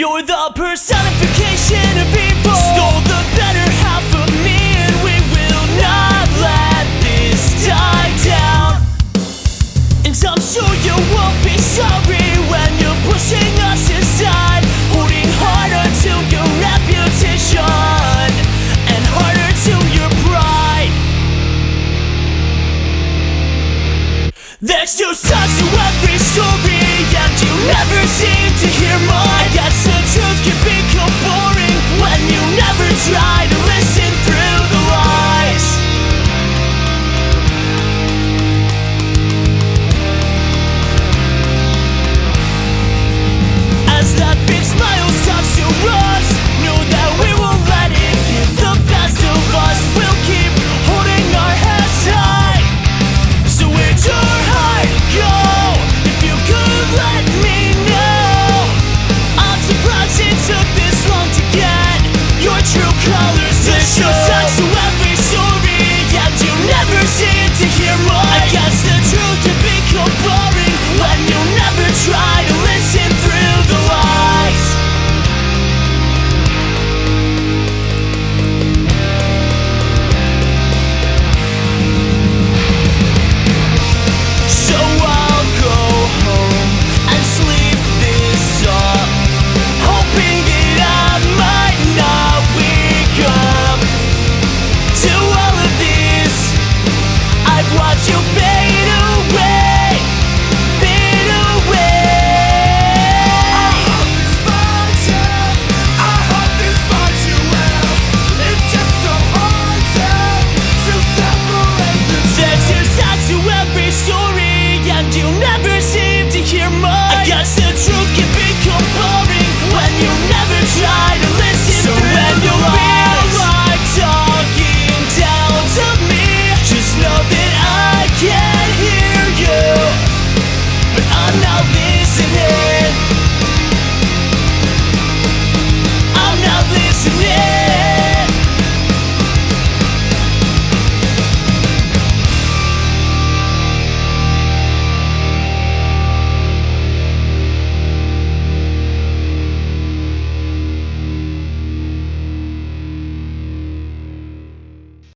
You're the personification of evil. Stole the better half of me, and we will not let this die down. And I'm sure you won't be sorry when you're pushing us aside, holding harder to your reputation and harder to your pride. There's two sides to every story. And you never seem to hear my I got such chance. you know.